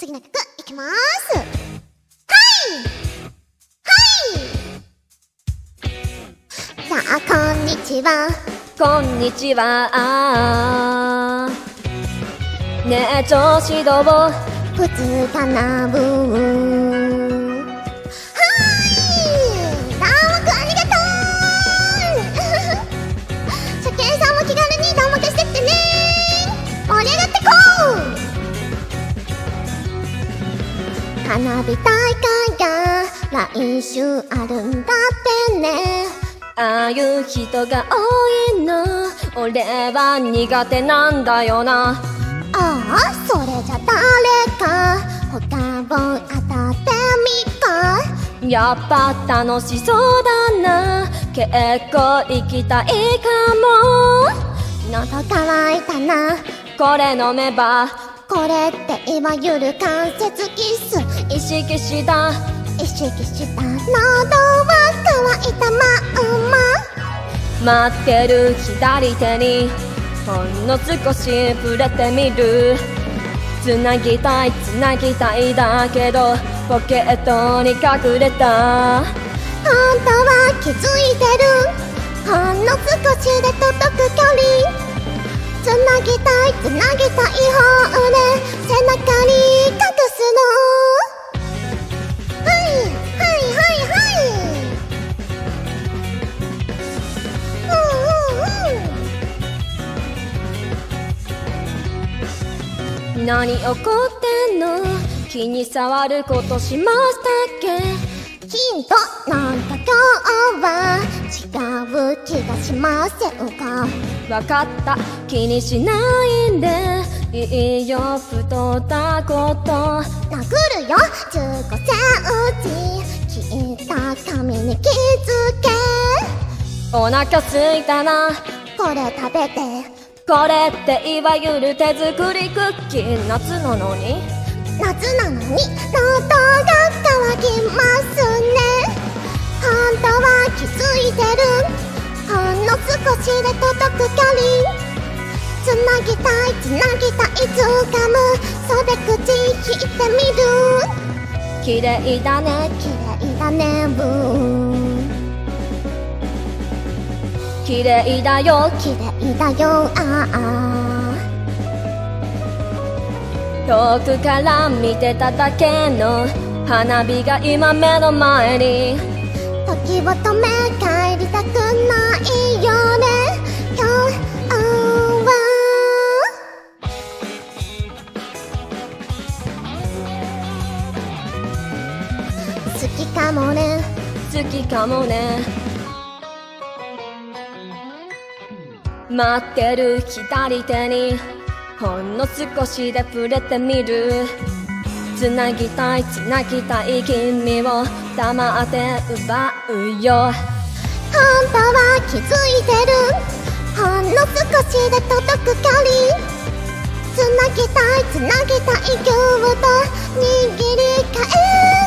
次の曲いきます。はい。はい。さあこんにちは。こんにちは。ねえ調子どう？普通かなブー花火大会が来週あるんだってね。ああいう人が多いの。俺は苦手なんだよな。ああそれじゃ誰か。他を当たってみか。やっぱ楽しそうだな。結構行きたいかも。喉乾いたな。これ飲めば。これっていわゆる関節キス。意識した。意識した。喉は乾いたまんま。待ってる。左手にほんの少し触れてみる。つなぎたいつなぎたいだけどポケットに隠れた。本当は気づいてる。ほんの少しで届く距離何怒ってんの？気に障ることしましたっヒントなんか今日は？違う気がしませんか？けわかった。気にしないんで。いいよ太ったこと。殴るよ15センチ切った髪に気づけ。お腹すいたな。これ食べてこれっていわゆる手作りクッキー夏なのに？夏なのに喉が渇きますね。本当は気づいてる。ほんの少しで届く距離つなぎたいつなぎたいつかむ。袖口引いてみる。綺麗だね綺麗だねブー綺麗だよ綺麗だよああ。遠くから見てただけの花火が今目の前に。時を止め帰りたくないよね。今日は。好きかもね。好きかもね待ってる左手にほんの少しで触れてみる。つなぎたいつなぎたい君を黙って奪うよ。本当は気づいてる。ほんの少しで届く距離つなぎたいつなぎたい今日と握り返す。よ